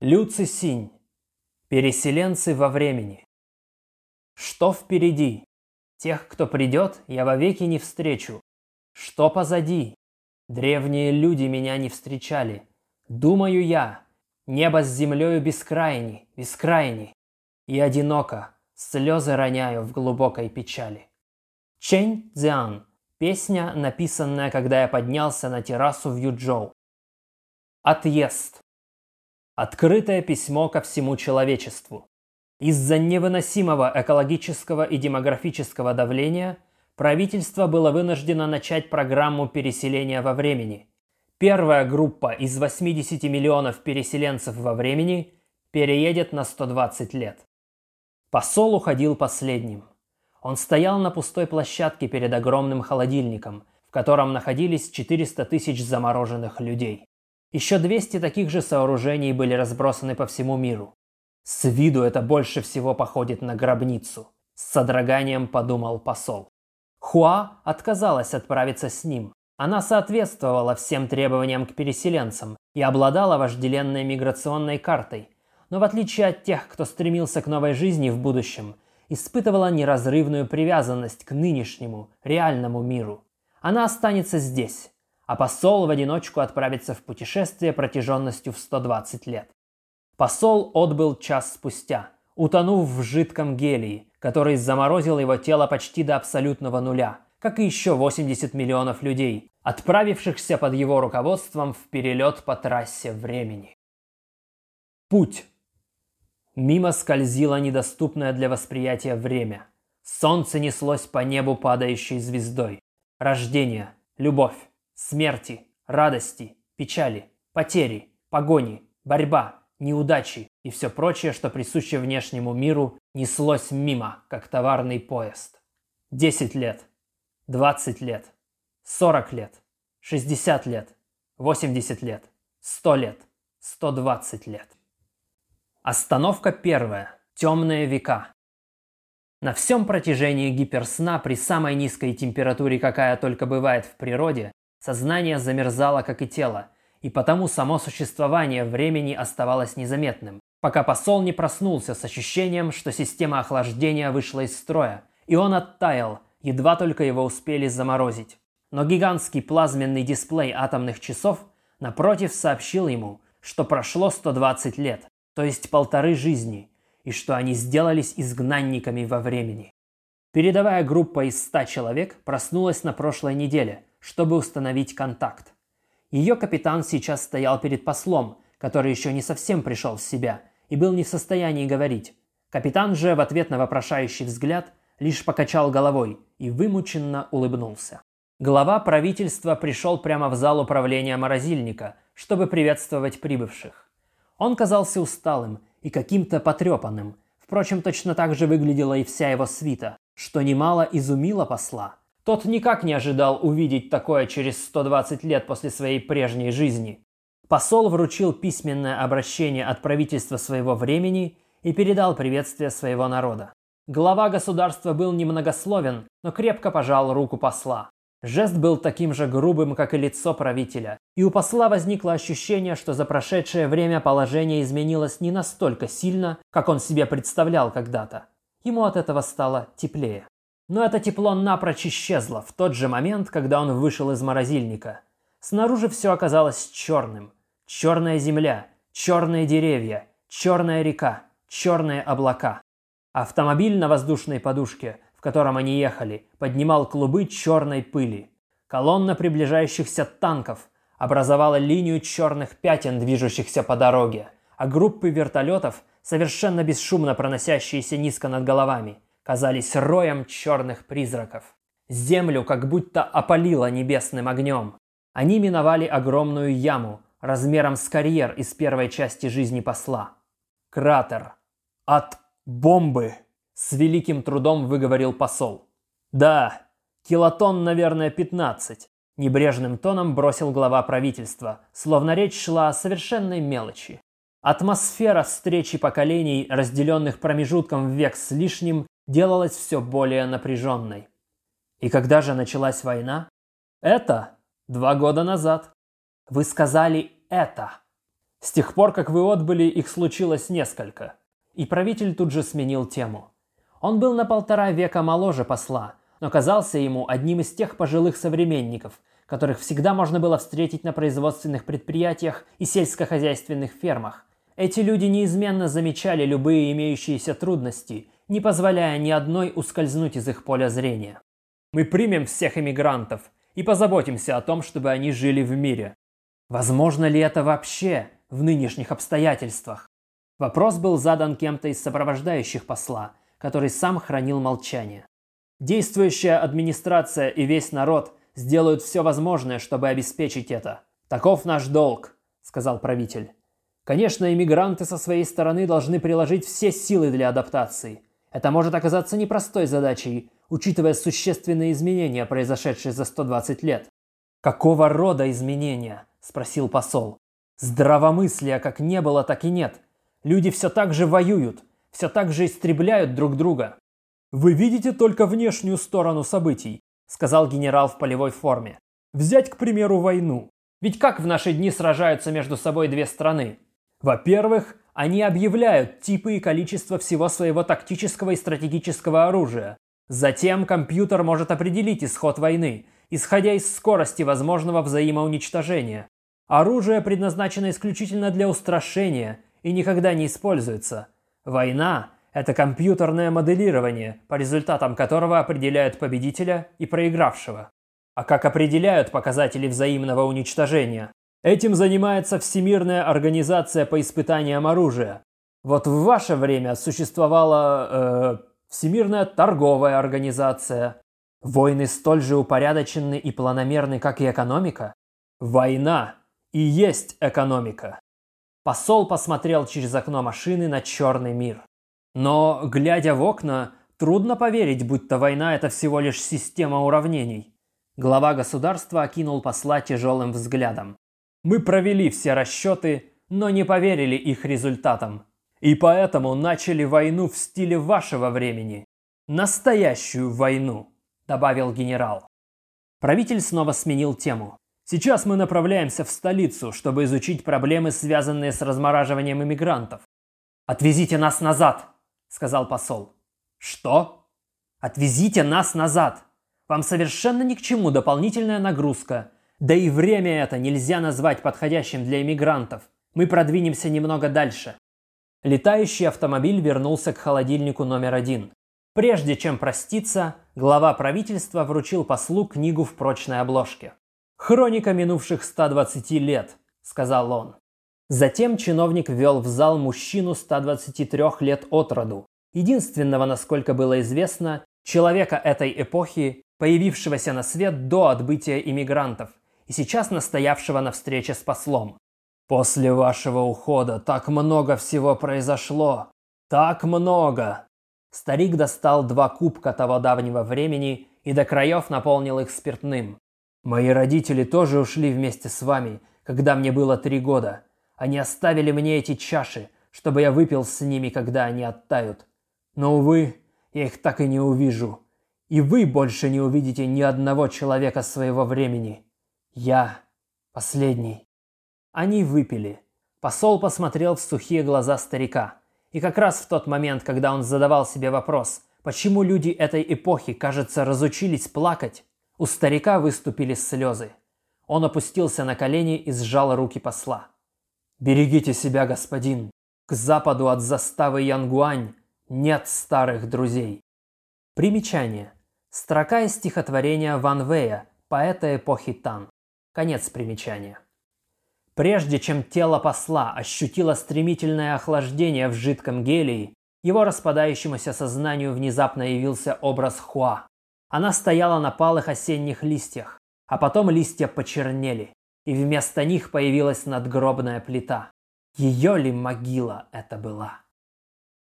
Люци Синь. Переселенцы во времени. Что впереди? Тех, кто придет, я вовеки не встречу. Что позади? Древние люди меня не встречали. Думаю я, небо с землею бескрайни, бескрайни. И одиноко, слезы роняю в глубокой печали. Чэнь Цзян. Песня, написанная, когда я поднялся на террасу в Юджоу. Отъезд. Открытое письмо ко всему человечеству. Из-за невыносимого экологического и демографического давления правительство было вынуждено начать программу переселения во времени. Первая группа из 80 миллионов переселенцев во времени переедет на 120 лет. Посол уходил последним. Он стоял на пустой площадке перед огромным холодильником, в котором находились 400 тысяч замороженных людей. Еще 200 таких же сооружений были разбросаны по всему миру. С виду это больше всего походит на гробницу. С содроганием подумал посол. Хуа отказалась отправиться с ним. Она соответствовала всем требованиям к переселенцам и обладала вожделенной миграционной картой. Но в отличие от тех, кто стремился к новой жизни в будущем, испытывала неразрывную привязанность к нынешнему, реальному миру. Она останется здесь, а посол в одиночку отправится в путешествие протяженностью в 120 лет. Посол отбыл час спустя, утонув в жидком гелии, который заморозил его тело почти до абсолютного нуля, как и еще 80 миллионов людей, отправившихся под его руководством в перелет по трассе времени. Путь. Мимо скользило недоступное для восприятия время. Солнце неслось по небу падающей звездой. Рождение, любовь, смерти, радости, печали, потери, погони, борьба, неудачи и все прочее, что присуще внешнему миру, неслось мимо, как товарный поезд. 10 лет, 20 лет, 40 лет, 60 лет, 80 лет, 100 лет, 120 лет. Остановка первая. Темные века. На всем протяжении гиперсна при самой низкой температуре, какая только бывает в природе, Сознание замерзало, как и тело, и потому само существование времени оставалось незаметным, пока посол не проснулся с ощущением, что система охлаждения вышла из строя, и он оттаял, едва только его успели заморозить. Но гигантский плазменный дисплей атомных часов напротив сообщил ему, что прошло 120 лет, то есть полторы жизни, и что они сделались изгнанниками во времени. Передовая группа из 100 человек проснулась на прошлой неделе, чтобы установить контакт. Ее капитан сейчас стоял перед послом, который еще не совсем пришел в себя и был не в состоянии говорить. Капитан же в ответ на вопрошающий взгляд лишь покачал головой и вымученно улыбнулся. Глава правительства пришел прямо в зал управления морозильника, чтобы приветствовать прибывших. Он казался усталым и каким-то потрепанным. Впрочем, точно так же выглядела и вся его свита, что немало изумило посла – тот никак не ожидал увидеть такое через 120 лет после своей прежней жизни. Посол вручил письменное обращение от правительства своего времени и передал приветствие своего народа. Глава государства был немногословен, но крепко пожал руку посла. Жест был таким же грубым, как и лицо правителя, и у посла возникло ощущение, что за прошедшее время положение изменилось не настолько сильно, как он себе представлял когда-то. Ему от этого стало теплее. Но это тепло напрочь исчезло в тот же момент, когда он вышел из морозильника. Снаружи все оказалось черным. Черная земля, черные деревья, черная река, черные облака. Автомобиль на воздушной подушке, в котором они ехали, поднимал клубы черной пыли. Колонна приближающихся танков образовала линию черных пятен, движущихся по дороге, а группы вертолетов, совершенно бесшумно проносящиеся низко над головами – казались роем черных призраков. Землю как будто опалило небесным огнем. Они миновали огромную яму, размером с карьер из первой части жизни посла. Кратер. От бомбы. С великим трудом выговорил посол. Да, килотон, наверное, 15. Небрежным тоном бросил глава правительства, словно речь шла о совершенной мелочи. Атмосфера встречи поколений, разделенных промежутком в век с лишним, делалась все более напряженной. И когда же началась война? Это два года назад. Вы сказали «это». С тех пор, как вы отбыли, их случилось несколько. И правитель тут же сменил тему. Он был на полтора века моложе посла, но казался ему одним из тех пожилых современников, которых всегда можно было встретить на производственных предприятиях и сельскохозяйственных фермах. Эти люди неизменно замечали любые имеющиеся трудности, не позволяя ни одной ускользнуть из их поля зрения. Мы примем всех иммигрантов и позаботимся о том, чтобы они жили в мире. Возможно ли это вообще в нынешних обстоятельствах? Вопрос был задан кем-то из сопровождающих посла, который сам хранил молчание. Действующая администрация и весь народ сделают все возможное, чтобы обеспечить это. Таков наш долг, сказал правитель. Конечно, иммигранты со своей стороны должны приложить все силы для адаптации. Это может оказаться непростой задачей, учитывая существенные изменения, произошедшие за 120 лет. «Какого рода изменения?» – спросил посол. «Здравомыслия как не было, так и нет. Люди все так же воюют, все так же истребляют друг друга. «Вы видите только внешнюю сторону событий», – сказал генерал в полевой форме. «Взять, к примеру, войну. Ведь как в наши дни сражаются между собой две страны? Во-первых, они объявляют типы и количество всего своего тактического и стратегического оружия. Затем компьютер может определить исход войны, исходя из скорости возможного взаимоуничтожения. Оружие предназначено исключительно для устрашения и никогда не используется. Война – это компьютерное моделирование, по результатам которого определяют победителя и проигравшего. А как определяют показатели взаимного уничтожения? Этим занимается Всемирная организация по испытаниям оружия. Вот в ваше время существовала э, Всемирная торговая организация. Войны столь же упорядочены и планомерны, как и экономика. Война и есть экономика. Посол посмотрел через окно машины на черный мир. Но, глядя в окна, трудно поверить, будто война – это всего лишь система уравнений. Глава государства окинул посла тяжелым взглядом. Мы провели все расчеты, но не поверили их результатам. И поэтому начали войну в стиле вашего времени. Настоящую войну, добавил генерал. Правитель снова сменил тему. Сейчас мы направляемся в столицу, чтобы изучить проблемы, связанные с размораживанием иммигрантов. «Отвезите нас назад!» – сказал посол. «Что?» «Отвезите нас назад! Вам совершенно ни к чему дополнительная нагрузка. Да и время это нельзя назвать подходящим для иммигрантов. Мы продвинемся немного дальше». Летающий автомобиль вернулся к холодильнику номер один. Прежде чем проститься, глава правительства вручил послу книгу в прочной обложке. «Хроника минувших 120 лет», — сказал он. Затем чиновник ввел в зал мужчину 123 лет от роду, единственного, насколько было известно, человека этой эпохи, появившегося на свет до отбытия иммигрантов и сейчас настоявшего на встрече с послом. «После вашего ухода так много всего произошло! Так много!» Старик достал два кубка того давнего времени и до краев наполнил их спиртным. Мои родители тоже ушли вместе с вами, когда мне было три года. Они оставили мне эти чаши, чтобы я выпил с ними, когда они оттают. Но, увы, я их так и не увижу. И вы больше не увидите ни одного человека своего времени. Я последний. Они выпили. Посол посмотрел в сухие глаза старика. И как раз в тот момент, когда он задавал себе вопрос, почему люди этой эпохи, кажется, разучились плакать, у старика выступили слезы. Он опустился на колени и сжал руки посла. «Берегите себя, господин! К западу от заставы Янгуань нет старых друзей!» Примечание. Строка из стихотворения Ван Вэя, поэта эпохи Тан. Конец примечания. Прежде чем тело посла ощутило стремительное охлаждение в жидком гелии, его распадающемуся сознанию внезапно явился образ Хуа. Она стояла на палых осенних листьях, а потом листья почернели, и вместо них появилась надгробная плита. Ее ли могила это была?